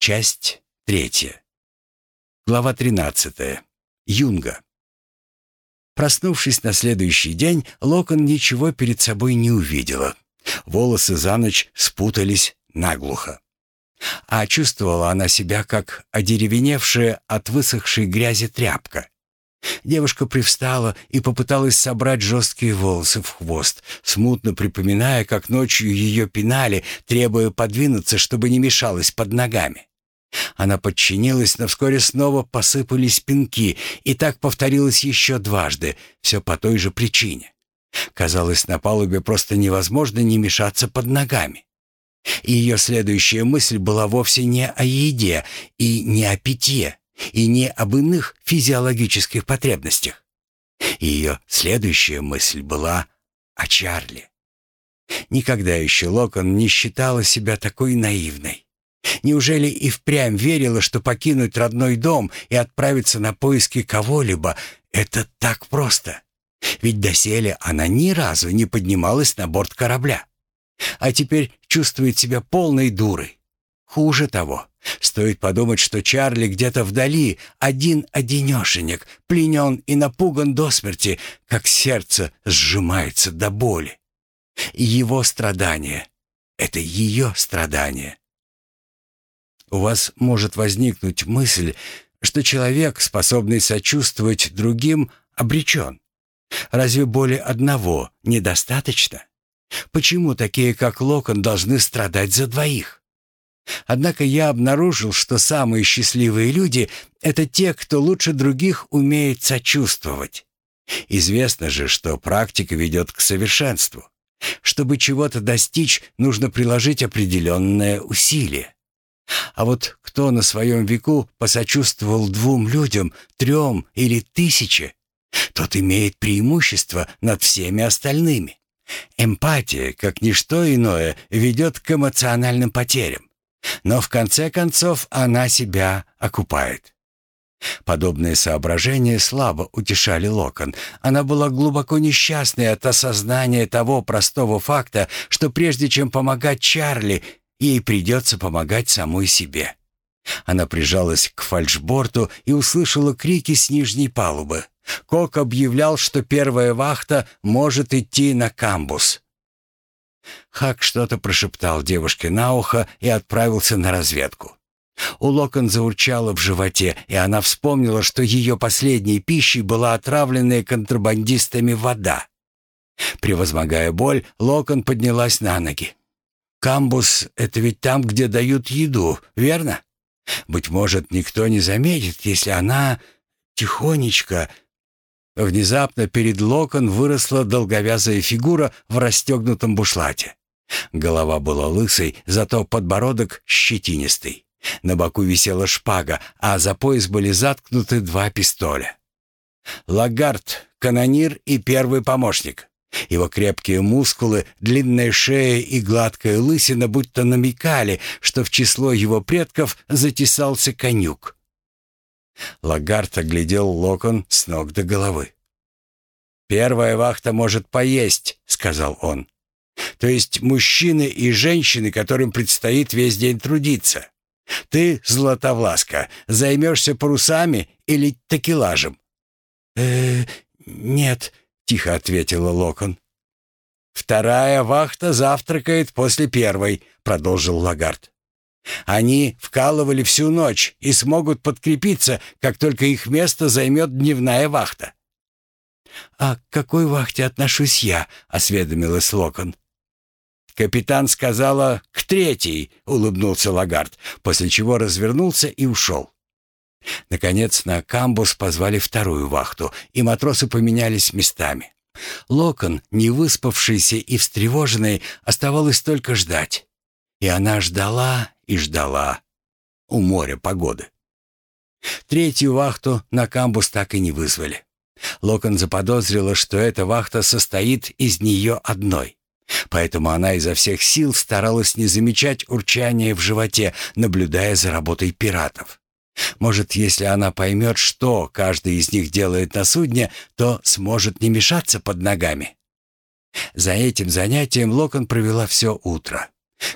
Часть третья. Глава тринадцатая. Юнга. Проснувшись на следующий день, Локон ничего перед собой не увидела. Волосы за ночь спутались наглухо. А чувствовала она себя, как одеревеневшая от высохшей грязи тряпка. Девушка привстала и попыталась собрать жесткие волосы в хвост, смутно припоминая, как ночью ее пинали, требуя подвинуться, чтобы не мешалось под ногами. Она подчинилась, но вскоре снова посыпались пинки, и так повторилось еще дважды, все по той же причине. Казалось, на палубе просто невозможно не мешаться под ногами. И ее следующая мысль была вовсе не о еде и не о питье, и не об иных физиологических потребностях. Ее следующая мысль была о Чарли. Никогда еще Локон не считала себя такой наивной. Неужели и впрямь верила, что покинуть родной дом и отправиться на поиски кого-либо — это так просто? Ведь доселе она ни разу не поднималась на борт корабля. А теперь чувствует себя полной дурой. Хуже того, стоит подумать, что Чарли где-то вдали, один-одинешенек, пленен и напуган до смерти, как сердце сжимается до боли. Его страдания — это ее страдания. У вас может возникнуть мысль, что человек, способный сочувствовать другим, обречен. Разве более одного недостаточно? Почему такие, как Локон, должны страдать за двоих? Однако я обнаружил, что самые счастливые люди — это те, кто лучше других умеет сочувствовать. Известно же, что практика ведет к совершенству. Чтобы чего-то достичь, нужно приложить определенное усилие. А вот кто на своем веку посочувствовал двум людям, трем или тысяче, тот имеет преимущество над всеми остальными. Эмпатия, как ничто иное, ведет к эмоциональным потерям. Но в конце концов она себя окупает. Подобные соображения слабо утешали Локон. Она была глубоко несчастной от осознания того простого факта, что прежде чем помогать Чарли, ей придется помогать самой себе. Она прижалась к фальшборту и услышала крики с нижней палубы. Кок объявлял, что первая вахта может идти на камбус. Хак что-то прошептал девушке на ухо и отправился на разведку. У Локон заурчало в животе, и она вспомнила, что ее последней пищей была отравленная контрабандистами вода. Превозмогая боль, Локон поднялась на ноги. «Камбус — это ведь там, где дают еду, верно? Быть может, никто не заметит, если она тихонечко Внезапно перед Локон выросла долговязая фигура в расстегнутом бушлате. Голова была лысой, зато подбородок щетинистый. На боку висела шпага, а за пояс были заткнуты два пистоля. Лагард, канонир и первый помощник. Его крепкие мускулы, длинная шея и гладкая лысина будто намекали, что в число его предков затесался конюк. Лагард оглядел Локон с ног до головы. «Первая вахта может поесть», — сказал он. «То есть мужчины и женщины, которым предстоит весь день трудиться. Ты, Златовласка, займешься парусами или такелажем?» «Э, нет», — тихо ответила Локон. «Вторая вахта завтракает после первой», — продолжил Лагард. Они вкалывали всю ночь и смогут подкрепиться, как только их место займет дневная вахта. «А к какой вахте отношусь я?» — осведомилась Локон. «Капитан сказала, к третьей», — улыбнулся Лагард, после чего развернулся и ушел. Наконец на камбус позвали вторую вахту, и матросы поменялись местами. Локон, не выспавшийся и встревоженный, оставалось только ждать. И она ждала и ждала у моря погоды. Третью вахту на камбус так и не вызвали. Локон заподозрила, что эта вахта состоит из нее одной. Поэтому она изо всех сил старалась не замечать урчания в животе, наблюдая за работой пиратов. Может, если она поймет, что каждый из них делает на судне, то сможет не мешаться под ногами. За этим занятием Локон провела все утро.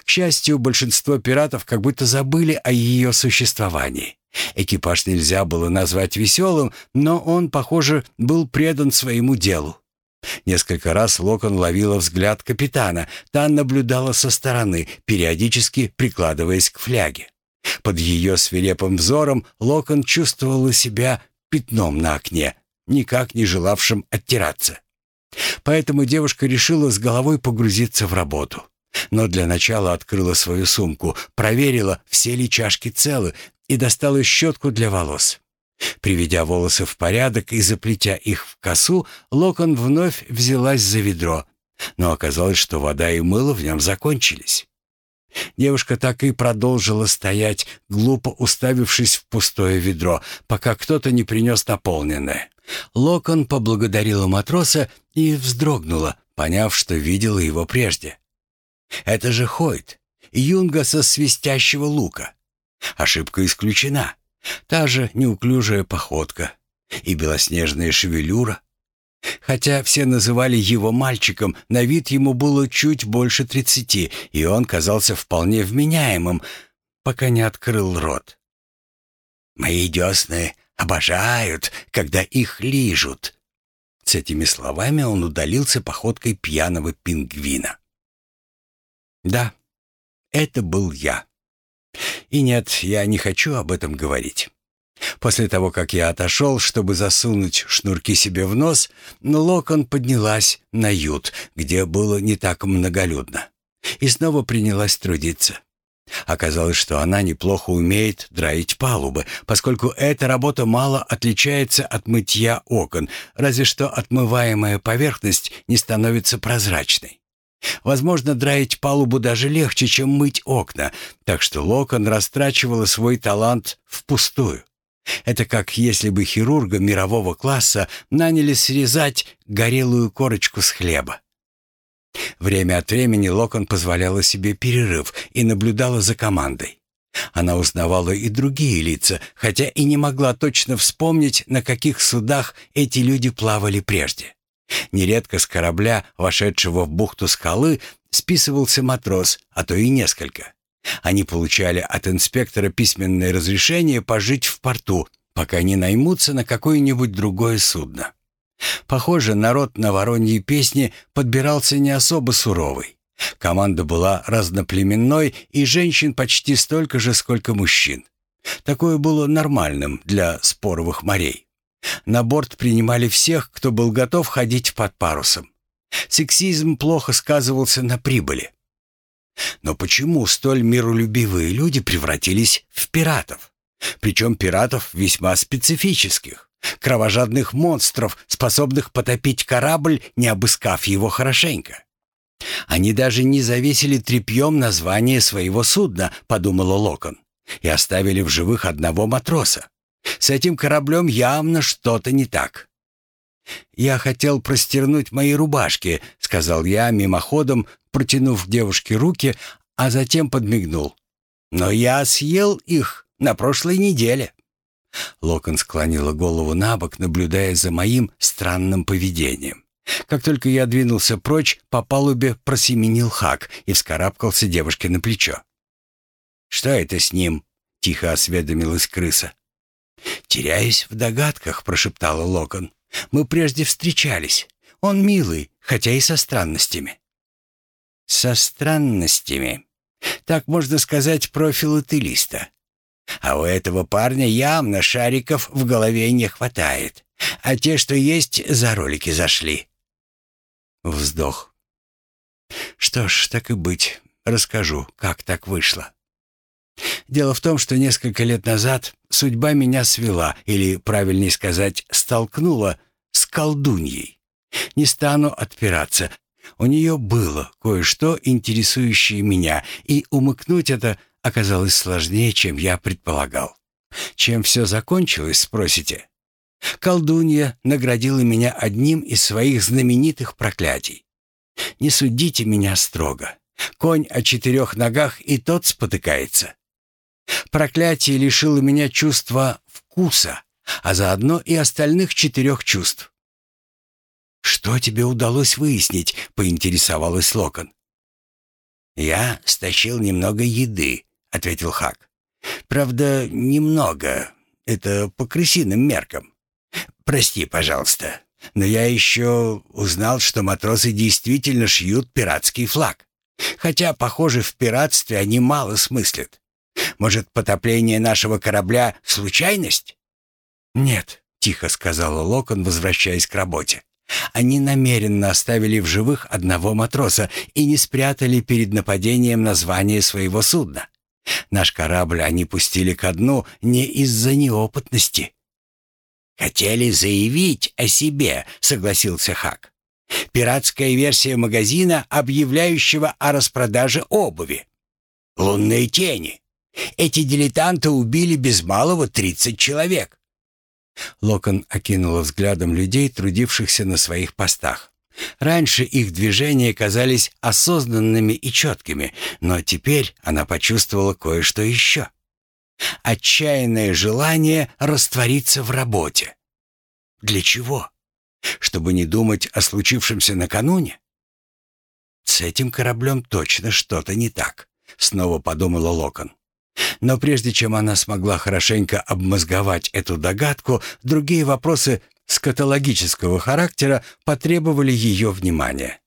К счастью, большинство пиратов как будто забыли о ее существовании. Экипаж нельзя было назвать веселым, но он, похоже, был предан своему делу. Несколько раз Локон ловила взгляд капитана. Та наблюдала со стороны, периодически прикладываясь к фляге. Под ее свирепым взором Локон чувствовала себя пятном на окне, никак не желавшим оттираться. Поэтому девушка решила с головой погрузиться в работу. Но для начала открыла свою сумку, проверила, все ли чашки целы, и достала щетку для волос. Приведя волосы в порядок и заплетя их в косу, Локон вновь взялась за ведро, но оказалось, что вода и мыло в нем закончились. Девушка так и продолжила стоять, глупо уставившись в пустое ведро, пока кто-то не принес наполненное. Локон поблагодарила матроса и вздрогнула, поняв, что видела его прежде. «Это же Хойт, юнга со свистящего лука. Ошибка исключена. Та же неуклюжая походка и белоснежная шевелюра. Хотя все называли его мальчиком, на вид ему было чуть больше тридцати, и он казался вполне вменяемым, пока не открыл рот. «Мои десны обожают, когда их лижут». С этими словами он удалился походкой пьяного пингвина. «Да, это был я». И нет, я не хочу об этом говорить. После того, как я отошел, чтобы засунуть шнурки себе в нос, Локон поднялась на ют, где было не так многолюдно, и снова принялась трудиться. Оказалось, что она неплохо умеет драить палубы, поскольку эта работа мало отличается от мытья окон, разве что отмываемая поверхность не становится прозрачной. Возможно, драить палубу даже легче, чем мыть окна, так что Локон растрачивала свой талант впустую. Это как если бы хирурга мирового класса наняли срезать горелую корочку с хлеба. Время от времени Локон позволяла себе перерыв и наблюдала за командой. Она узнавала и другие лица, хотя и не могла точно вспомнить, на каких судах эти люди плавали прежде. Нередко с корабля, вошедшего в бухту скалы, списывался матрос, а то и несколько. Они получали от инспектора письменное разрешение пожить в порту, пока не наймутся на какое-нибудь другое судно. Похоже, народ на Вороньей песне подбирался не особо суровый. Команда была разноплеменной, и женщин почти столько же, сколько мужчин. Такое было нормальным для споровых морей. На борт принимали всех, кто был готов ходить под парусом. Сексизм плохо сказывался на прибыли. Но почему столь миролюбивые люди превратились в пиратов? Причем пиратов весьма специфических, кровожадных монстров, способных потопить корабль, не обыскав его хорошенько. Они даже не завесили тряпьем название своего судна, подумала Локон, и оставили в живых одного матроса. С этим кораблем явно что-то не так. «Я хотел простернуть мои рубашки», — сказал я мимоходом, протянув девушке руки, а затем подмигнул. «Но я съел их на прошлой неделе». Локон склонила голову на бок, наблюдая за моим странным поведением. Как только я двинулся прочь, по палубе просеменил Хак и вскарабкался девушке на плечо. «Что это с ним?» — тихо осведомилась крыса. «Теряюсь в догадках», — прошептала Локон. «Мы прежде встречались. Он милый, хотя и со странностями». «Со странностями. Так можно сказать про филателиста. А у этого парня явно шариков в голове не хватает. А те, что есть, за ролики зашли». Вздох. «Что ж, так и быть. Расскажу, как так вышло». Дело в том, что несколько лет назад судьба меня свела, или, правильнее сказать, столкнула с колдуньей. Не стану отпираться. У нее было кое-что, интересующее меня, и умыкнуть это оказалось сложнее, чем я предполагал. Чем все закончилось, спросите? Колдунья наградила меня одним из своих знаменитых проклятий. Не судите меня строго. Конь о четырех ногах и тот спотыкается. Проклятие лишило меня чувства вкуса, а заодно и остальных четырех чувств. «Что тебе удалось выяснить?» — поинтересовалась Локон. «Я стащил немного еды», — ответил Хак. «Правда, немного. Это по крысиным меркам. Прости, пожалуйста. Но я еще узнал, что матросы действительно шьют пиратский флаг. Хотя, похоже, в пиратстве они мало смыслят. Может, потопление нашего корабля — случайность?» «Нет», — тихо сказала Локон, возвращаясь к работе. Они намеренно оставили в живых одного матроса и не спрятали перед нападением название своего судна. Наш корабль они пустили ко дну не из-за неопытности. «Хотели заявить о себе», — согласился Хак. «Пиратская версия магазина, объявляющего о распродаже обуви. Лунные тени. Эти дилетанты убили без малого тридцать человек. Локон окинула взглядом людей, трудившихся на своих постах. Раньше их движения казались осознанными и четкими, но теперь она почувствовала кое-что еще. Отчаянное желание раствориться в работе. Для чего? Чтобы не думать о случившемся накануне? С этим кораблем точно что-то не так, снова подумала Локон. Но прежде чем она смогла хорошенько обмозговать эту догадку, другие вопросы скатологического характера потребовали ее внимания.